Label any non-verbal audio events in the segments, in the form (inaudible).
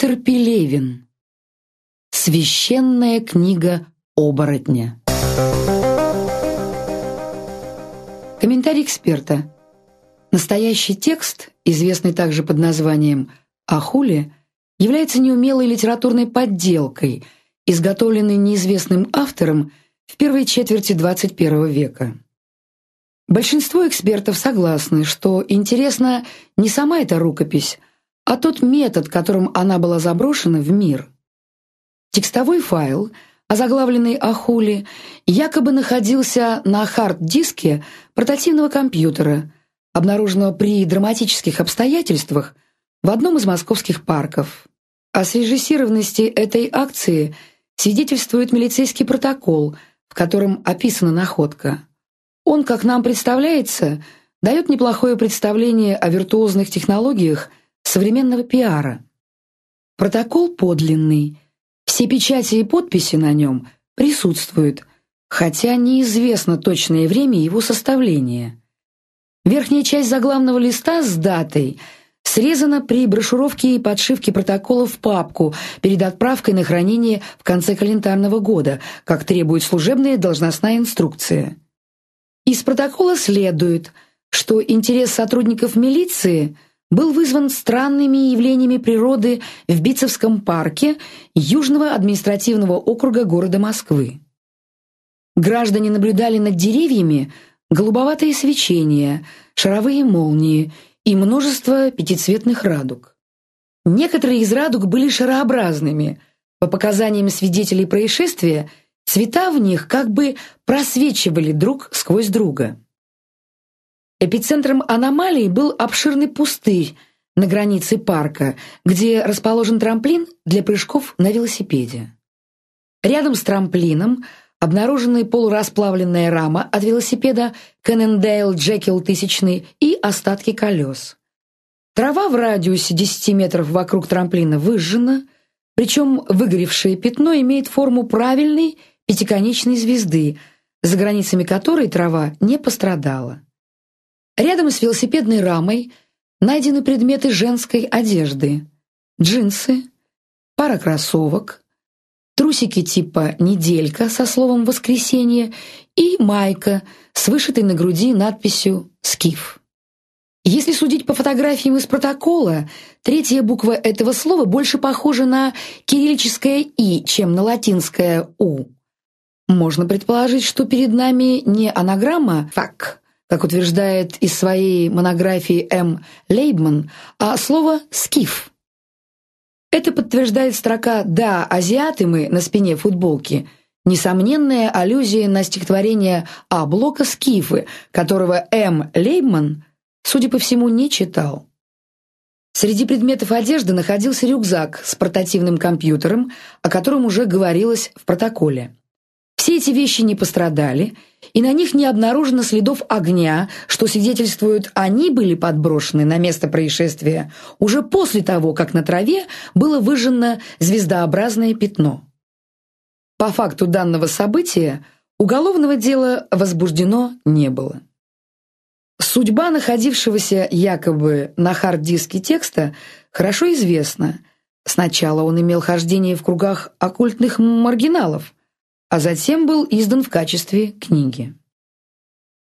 Виктор Пелевин. Священная книга оборотня. Комментарий эксперта. Настоящий текст, известный также под названием «Ахули», является неумелой литературной подделкой, изготовленной неизвестным автором в первой четверти XXI века. Большинство экспертов согласны, что интересна не сама эта рукопись, а тот метод, которым она была заброшена в мир. Текстовой файл, озаглавленный «Ахули», якобы находился на хард-диске портативного компьютера, обнаруженного при драматических обстоятельствах в одном из московских парков. О срежиссированности этой акции свидетельствует милицейский протокол, в котором описана находка. Он, как нам представляется, дает неплохое представление о виртуозных технологиях современного пиара. Протокол подлинный, все печати и подписи на нем присутствуют, хотя неизвестно точное время его составления. Верхняя часть заглавного листа с датой срезана при брошюровке и подшивке протокола в папку перед отправкой на хранение в конце календарного года, как требует служебная должностная инструкция. Из протокола следует, что интерес сотрудников милиции – был вызван странными явлениями природы в Битцевском парке Южного административного округа города Москвы. Граждане наблюдали над деревьями голубоватые свечения, шаровые молнии и множество пятицветных радуг. Некоторые из радуг были шарообразными. По показаниям свидетелей происшествия, цвета в них как бы просвечивали друг сквозь друга. Эпицентром аномалии был обширный пустырь на границе парка, где расположен трамплин для прыжков на велосипеде. Рядом с трамплином обнаружены полурасплавленная рама от велосипеда Кеннендейл Джекил тысячный и остатки колес. Трава в радиусе 10 метров вокруг трамплина выжжена, причем выгоревшее пятно имеет форму правильной пятиконечной звезды, за границами которой трава не пострадала. Рядом с велосипедной рамой найдены предметы женской одежды. Джинсы, пара кроссовок, трусики типа «неделька» со словом «воскресенье» и майка с вышитой на груди надписью «Скиф». Если судить по фотографиям из протокола, третья буква этого слова больше похожа на кириллическое «и», чем на латинское «у». Можно предположить, что перед нами не анаграмма «фак», как утверждает из своей монографии М. Лейбман, а слово «скиф». Это подтверждает строка «Да, азиаты мы» на спине футболки, несомненная аллюзия на стихотворение А. Блока «Скифы», которого М. Лейбман, судя по всему, не читал. Среди предметов одежды находился рюкзак с портативным компьютером, о котором уже говорилось в протоколе. Все эти вещи не пострадали, и на них не обнаружено следов огня, что свидетельствует, они были подброшены на место происшествия уже после того, как на траве было выжжено звездообразное пятно. По факту данного события уголовного дела возбуждено не было. Судьба находившегося якобы на хард-диске текста хорошо известна. Сначала он имел хождение в кругах оккультных маргиналов – а затем был издан в качестве книги.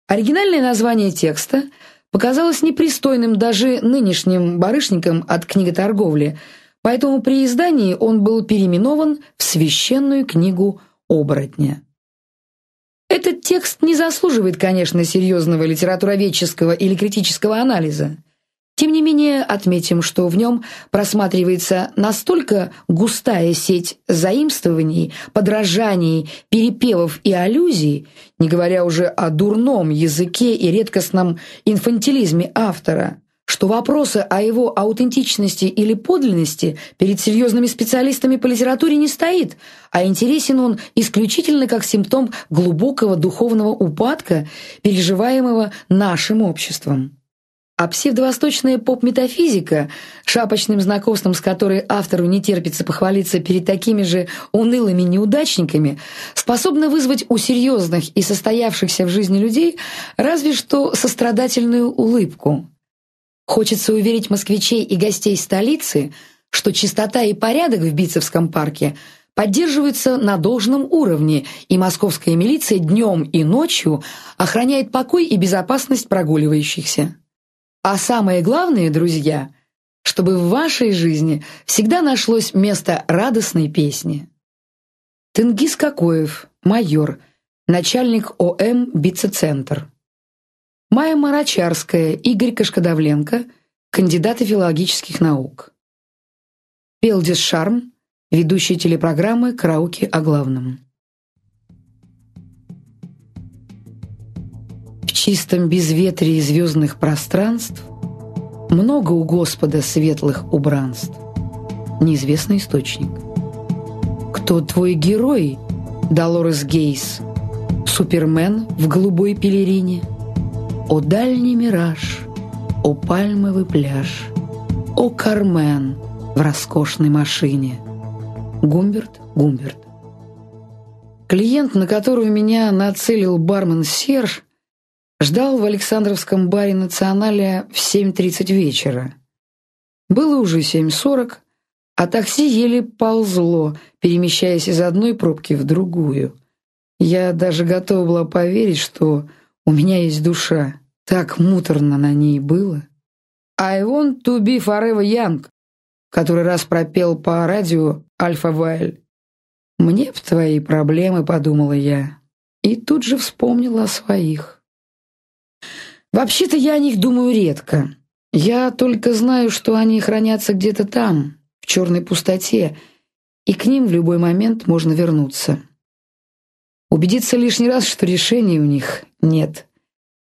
Оригинальное название текста показалось непристойным даже нынешним барышникам от книготорговли, поэтому при издании он был переименован в священную книгу оборотня. Этот текст не заслуживает, конечно, серьезного литературоведческого или критического анализа. Тем не менее, отметим, что в нем просматривается настолько густая сеть заимствований, подражаний, перепевов и аллюзий, не говоря уже о дурном языке и редкостном инфантилизме автора, что вопросы о его аутентичности или подлинности перед серьезными специалистами по литературе не стоит, а интересен он исключительно как симптом глубокого духовного упадка, переживаемого нашим обществом. А псевдовосточная поп-метафизика, шапочным знакомством с которой автору не терпится похвалиться перед такими же унылыми неудачниками, способна вызвать у серьезных и состоявшихся в жизни людей разве что сострадательную улыбку. Хочется уверить москвичей и гостей столицы, что чистота и порядок в Битцевском парке поддерживаются на должном уровне, и московская милиция днем и ночью охраняет покой и безопасность прогуливающихся. А самое главное, друзья, чтобы в вашей жизни всегда нашлось место радостной песни. Тенгиз Кокоев, майор, начальник ОМ «Бицецентр». Майя Марачарская, Игорь Кашкадавленко, кандидаты филологических наук. Пелдис Шарм, ведущий телепрограммы «Караоке о главном». Чистом безветрии звездных пространств много у Господа светлых убранств. Неизвестный источник. Кто твой герой, Долорес Гейс? Супермен в голубой пелерине? О дальний мираж, о пальмовый пляж, О Кармен в роскошной машине. Гумберт, Гумберт. Клиент, на которого меня нацелил бармен Серж, ждал в Александровском баре «Националя» в 7.30 вечера. Было уже 7.40, а такси еле ползло, перемещаясь из одной пробки в другую. Я даже готова была поверить, что у меня есть душа. Так муторно на ней было. «I want to be forever young», который раз пропел по радио Альфа Вайль. «Мне б твои проблемы», — подумала я, и тут же вспомнила о своих. Вообще-то я о них думаю редко. Я только знаю, что они хранятся где-то там, в черной пустоте, и к ним в любой момент можно вернуться. Убедиться лишний раз, что решений у них нет.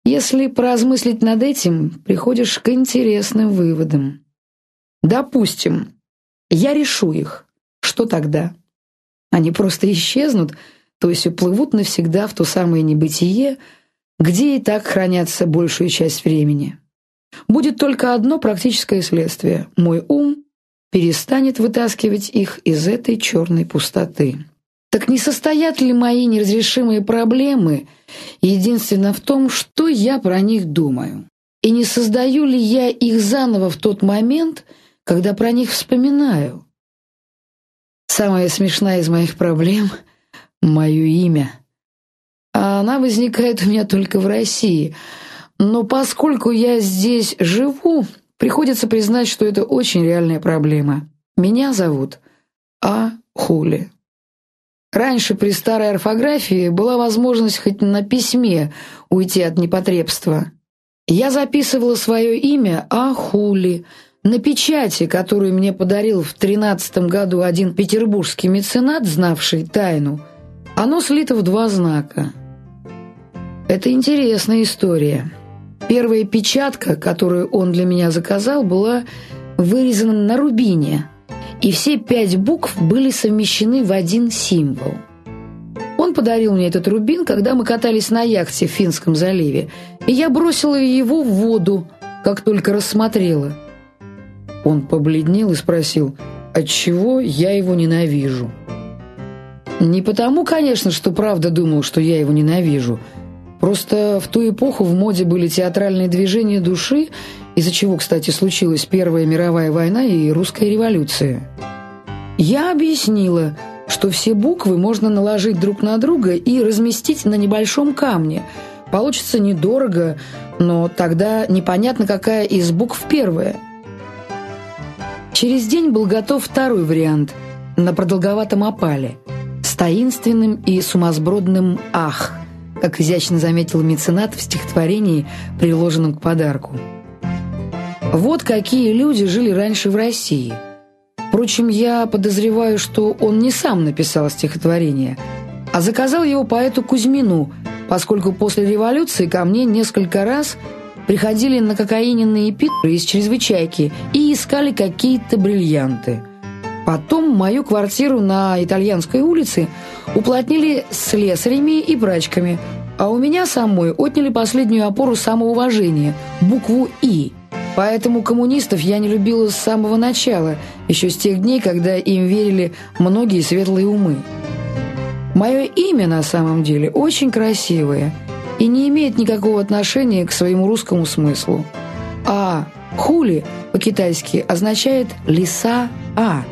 Если поразмыслить над этим, приходишь к интересным выводам. Допустим, я решу их. Что тогда? Они просто исчезнут, то есть уплывут навсегда в то самое небытие, где и так хранятся большую часть времени. Будет только одно практическое следствие. Мой ум перестанет вытаскивать их из этой черной пустоты. Так не состоят ли мои неразрешимые проблемы единственно в том, что я про них думаю? И не создаю ли я их заново в тот момент, когда про них вспоминаю? Самая смешная из моих проблем — мое имя. А она возникает у меня только в России. Но поскольку я здесь живу, приходится признать, что это очень реальная проблема. Меня зовут А. Хули. Раньше при старой орфографии была возможность хоть на письме уйти от непотребства. Я записывала свое имя Ахули на печати, которую мне подарил в тринадцатом году один петербургский меценат, знавший тайну. Оно слито в два знака. Это интересная история. Первая печатка, которую он для меня заказал, была вырезана на рубине – и все пять букв были совмещены в один символ. Он подарил мне этот рубин, когда мы катались на яхте в Финском заливе, и я бросила его в воду, как только рассмотрела. Он побледнел и спросил, отчего я его ненавижу. Не потому, конечно, что правда думал, что я его ненавижу. Просто в ту эпоху в моде были театральные движения души, из-за чего, кстати, случилась Первая мировая война и Русская революция. Я объяснила, что все буквы можно наложить друг на друга и разместить на небольшом камне. Получится недорого, но тогда непонятно, какая из букв первая. Через день был готов второй вариант на продолговатом опале с таинственным и сумасбродным «ах», как изящно заметил меценат в стихотворении, приложенном к подарку. Вот какие люди жили раньше в России. Впрочем, я подозреваю, что он не сам написал стихотворение, а заказал его поэту Кузьмину, поскольку после революции ко мне несколько раз приходили на кокаиненные питры из чрезвычайки и искали какие-то бриллианты. Потом мою квартиру на Итальянской улице уплотнили слесарями и прачками, а у меня самой отняли последнюю опору самоуважения – букву «И», Поэтому коммунистов я не любила с самого начала, еще с тех дней, когда им верили многие светлые умы. Мое имя на самом деле очень красивое и не имеет никакого отношения к своему русскому смыслу. А. Хули по-китайски означает «лиса-а».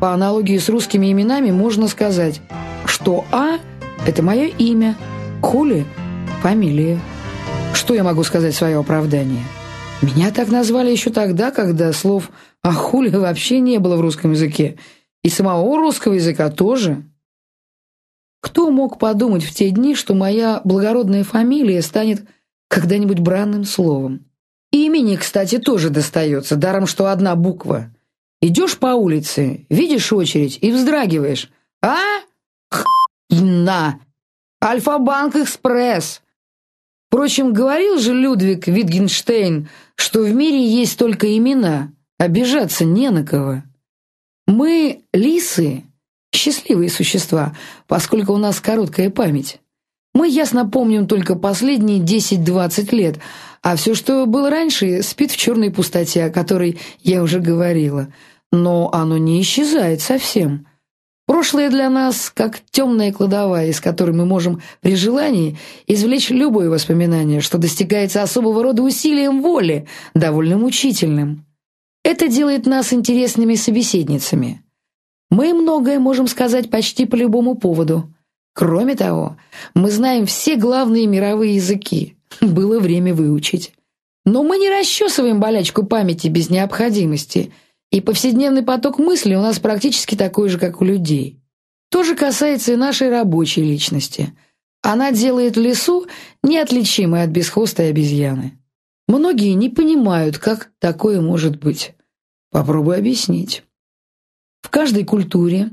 По аналогии с русскими именами можно сказать, что «а» — это мое имя, Хули — фамилия. Что я могу сказать в свое оправдание? Меня так назвали еще тогда, когда слов «а хули» вообще не было в русском языке, и самого русского языка тоже. Кто мог подумать в те дни, что моя благородная фамилия станет когда-нибудь бранным словом? И имени, кстати, тоже достается, даром что одна буква. Идешь по улице, видишь очередь и вздрагиваешь. А? Хна! Альфа-банк Экспресс! Впрочем, говорил же Людвиг Витгенштейн, что в мире есть только имена, обижаться не на кого. Мы, лисы, счастливые существа, поскольку у нас короткая память. Мы ясно помним только последние 10-20 лет, а все, что было раньше, спит в черной пустоте, о которой я уже говорила. Но оно не исчезает совсем. Прошлое для нас как темная кладовая, из которой мы можем при желании извлечь любое воспоминание, что достигается особого рода усилием воли, довольно мучительным. Это делает нас интересными собеседницами. Мы многое можем сказать почти по любому поводу. Кроме того, мы знаем все главные мировые языки. (laughs) Было время выучить. Но мы не расчесываем болячку памяти без необходимости – и повседневный поток мыслей у нас практически такой же, как у людей. То же касается и нашей рабочей личности. Она делает лесу неотличимой от бесхвостой обезьяны. Многие не понимают, как такое может быть. Попробуй объяснить. В каждой культуре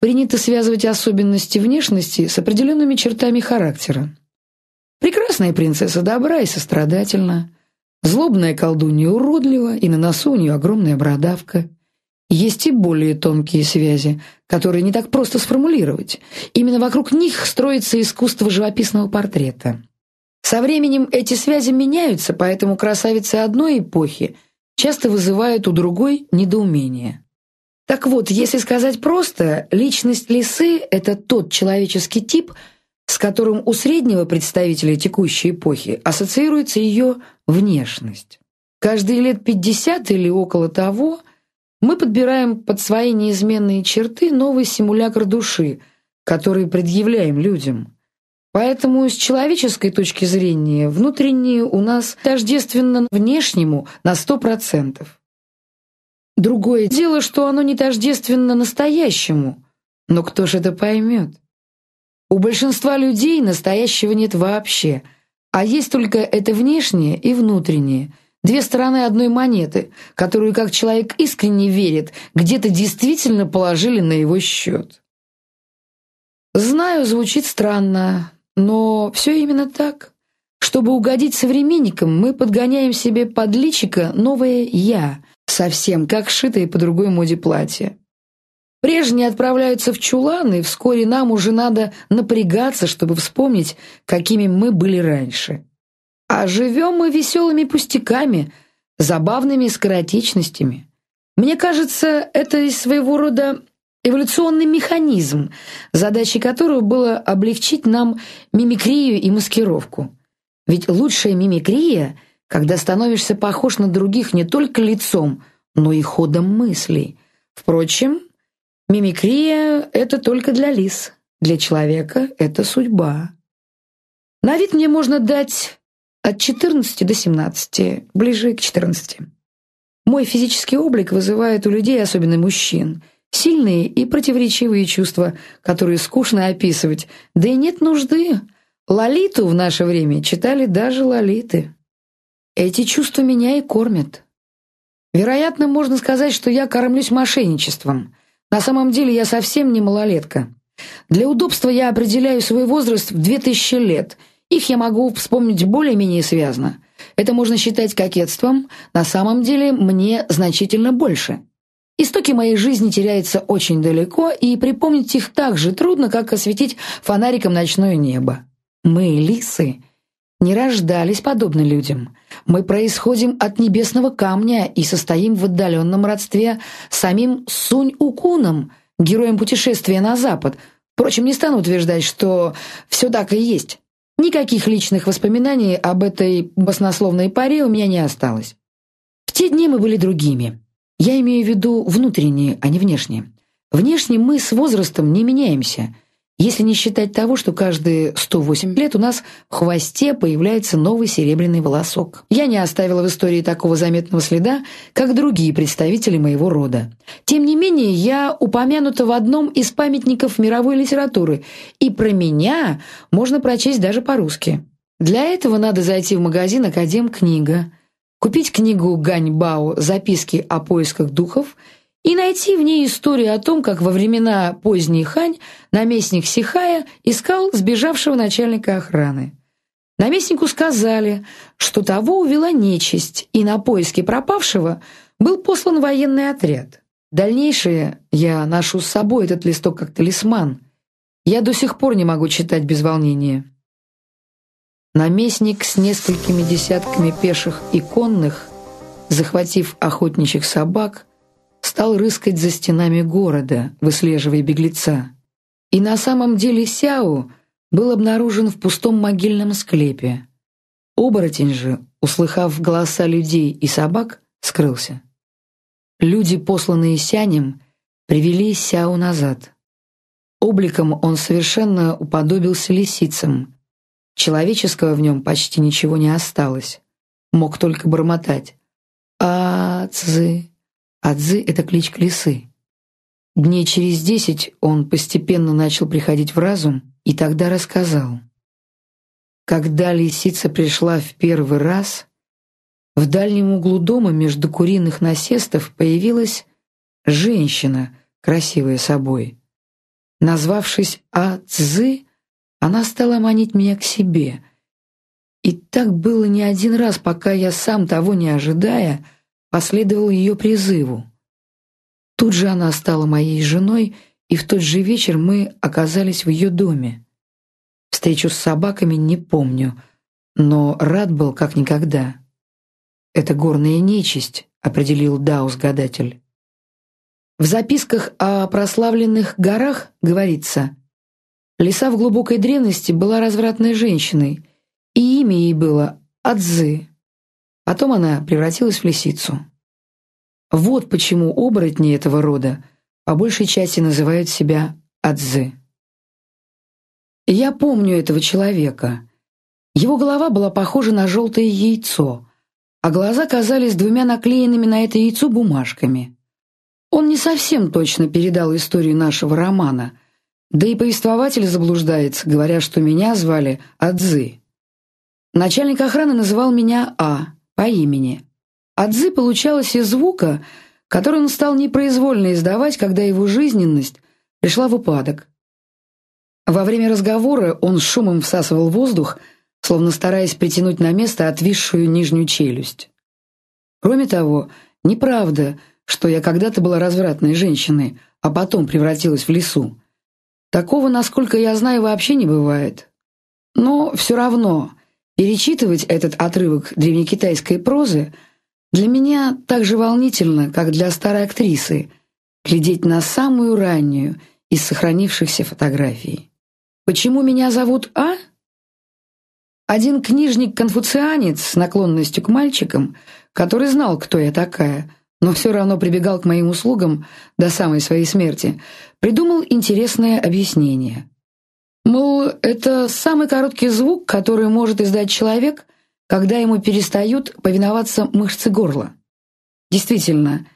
принято связывать особенности внешности с определенными чертами характера. Прекрасная принцесса добра и сострадательна, Злобная колдунья уродлива, и на носу у нее огромная бородавка. Есть и более тонкие связи, которые не так просто сформулировать. Именно вокруг них строится искусство живописного портрета. Со временем эти связи меняются, поэтому красавицы одной эпохи часто вызывают у другой недоумение. Так вот, если сказать просто, личность лисы – это тот человеческий тип – с которым у среднего представителя текущей эпохи ассоциируется ее внешность. Каждые лет 50 или около того мы подбираем под свои неизменные черты новый симулятор души, который предъявляем людям. Поэтому с человеческой точки зрения внутреннее у нас тождественно внешнему на 100%. Другое дело, что оно не тождественно настоящему, но кто же это поймет? У большинства людей настоящего нет вообще, а есть только это внешнее и внутреннее, две стороны одной монеты, которую, как человек искренне верит, где-то действительно положили на его счет. Знаю, звучит странно, но все именно так. Чтобы угодить современникам, мы подгоняем себе под личико новое «я», совсем как шитое по другой моде платье. Прежние отправляются в чулан, и вскоре нам уже надо напрягаться, чтобы вспомнить, какими мы были раньше. А живем мы веселыми пустяками, забавными скоротечностями. Мне кажется, это своего рода эволюционный механизм, задачей которого было облегчить нам мимикрию и маскировку. Ведь лучшая мимикрия, когда становишься похож на других не только лицом, но и ходом мыслей. Впрочем, Мимикрия — это только для лис. Для человека — это судьба. На вид мне можно дать от 14 до 17, ближе к 14. Мой физический облик вызывает у людей, особенно мужчин, сильные и противоречивые чувства, которые скучно описывать, да и нет нужды. Лолиту в наше время читали даже лолиты. Эти чувства меня и кормят. Вероятно, можно сказать, что я кормлюсь мошенничеством — на самом деле я совсем не малолетка. Для удобства я определяю свой возраст в 2000 лет. Их я могу вспомнить более-менее связно. Это можно считать кокетством, на самом деле мне значительно больше. Истоки моей жизни теряются очень далеко, и припомнить их так же трудно, как осветить фонариком ночное небо. Мы, лисы, не рождались подобно людям. Мы происходим от небесного камня и состоим в отдаленном родстве с самим Сунь-Укуном, героем путешествия на запад. Впрочем, не стану утверждать, что все так и есть. Никаких личных воспоминаний об этой баснословной паре у меня не осталось. В те дни мы были другими. Я имею в виду внутренние, а не внешние. Внешне мы с возрастом не меняемся – если не считать того, что каждые 108 лет у нас в хвосте появляется новый серебряный волосок. Я не оставила в истории такого заметного следа, как другие представители моего рода. Тем не менее, я упомянута в одном из памятников мировой литературы, и про меня можно прочесть даже по-русски. Для этого надо зайти в магазин «Академ книга», купить книгу Ганьбао «Записки о поисках духов» и найти в ней историю о том, как во времена поздней Хань наместник Сихая искал сбежавшего начальника охраны. Наместнику сказали, что того увела нечисть, и на поиски пропавшего был послан военный отряд. Дальнейшее я ношу с собой этот листок как талисман. Я до сих пор не могу читать без волнения. Наместник с несколькими десятками пеших и конных, захватив охотничьих собак, стал рыскать за стенами города, выслеживая беглеца. И на самом деле Сяо был обнаружен в пустом могильном склепе. Оборотень же, услыхав голоса людей и собак, скрылся. Люди, посланные Сянем, привели Сяо назад. Обликом он совершенно уподобился лисицам. Человеческого в нем почти ничего не осталось. Мог только бормотать. «А-цзы, Адзы — это кличка лисы. Дней через десять он постепенно начал приходить в разум и тогда рассказал. Когда лисица пришла в первый раз, в дальнем углу дома между куриных насестов появилась женщина, красивая собой. Назвавшись Адзы, она стала манить меня к себе. И так было не один раз, пока я сам того не ожидая — последовал ее призыву. Тут же она стала моей женой, и в тот же вечер мы оказались в ее доме. Встречу с собаками не помню, но рад был как никогда. «Это горная нечисть», — определил Даус-гадатель. В записках о прославленных горах говорится, «Лиса в глубокой древности была развратной женщиной, и имя ей было Адзы, Потом она превратилась в лисицу. Вот почему оборотни этого рода по большей части называют себя Адзы. Я помню этого человека. Его голова была похожа на желтое яйцо, а глаза казались двумя наклеенными на это яйцо бумажками. Он не совсем точно передал историю нашего романа, да и повествователь заблуждается, говоря, что меня звали Адзы. Начальник охраны называл меня А, по имени. Адзы получалось из звука, который он стал непроизвольно издавать, когда его жизненность пришла в упадок. Во время разговора он шумом всасывал воздух, словно стараясь притянуть на место отвисшую нижнюю челюсть. Кроме того, неправда, что я когда-то была развратной женщиной, а потом превратилась в лису. Такого, насколько я знаю, вообще не бывает. Но все равно Перечитывать этот отрывок древнекитайской прозы для меня так же волнительно, как для старой актрисы глядеть на самую раннюю из сохранившихся фотографий. Почему меня зовут А? Один книжник-конфуцианец с наклонностью к мальчикам, который знал, кто я такая, но все равно прибегал к моим услугам до самой своей смерти, придумал интересное объяснение. Мол, это самый короткий звук, который может издать человек, когда ему перестают повиноваться мышцы горла. Действительно,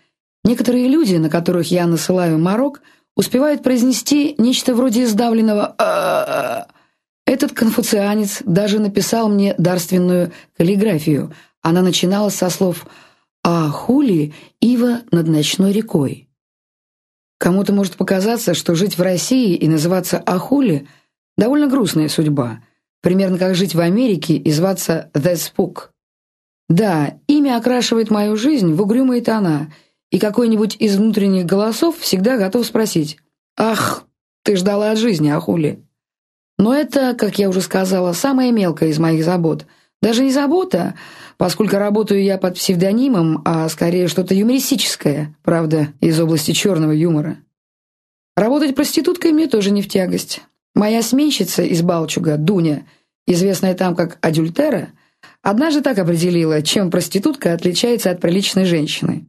некоторые люди, на которых я насылаю морок, успевают произнести нечто вроде сдавленного а Этот конфуцианец даже написал мне дарственную каллиграфию. Она начиналась со слов «А хули ива над ночной рекой». Кому-то может показаться, что жить в России и называться Ахули – Довольно грустная судьба. Примерно как жить в Америке и зваться The Spook. Да, имя окрашивает мою жизнь в угрюмые тона, и какой-нибудь из внутренних голосов всегда готов спросить «Ах, ты ждала от жизни, Ахули». Но это, как я уже сказала, самая мелкая из моих забот. Даже не забота, поскольку работаю я под псевдонимом, а скорее что-то юмористическое, правда, из области черного юмора. Работать проституткой мне тоже не в тягость. Моя сменщица из Балчуга, Дуня, известная там как Адюльтера, однажды так определила, чем проститутка отличается от приличной женщины.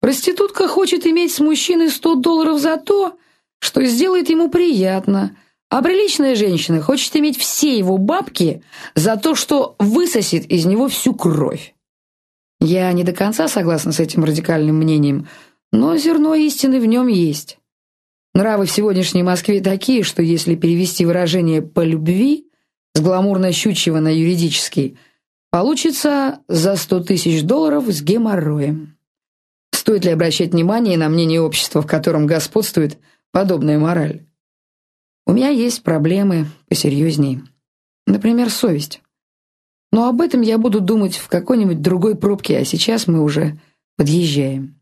Проститутка хочет иметь с мужчиной 100 долларов за то, что сделает ему приятно, а приличная женщина хочет иметь все его бабки за то, что высосет из него всю кровь. Я не до конца согласна с этим радикальным мнением, но зерно истины в нем есть. Нравы в сегодняшней Москве такие, что если перевести выражение «по любви» с гламурно-щучьего на юридический, получится за сто тысяч долларов с геморроем. Стоит ли обращать внимание на мнение общества, в котором господствует подобная мораль? У меня есть проблемы посерьезней. Например, совесть. Но об этом я буду думать в какой-нибудь другой пробке, а сейчас мы уже подъезжаем.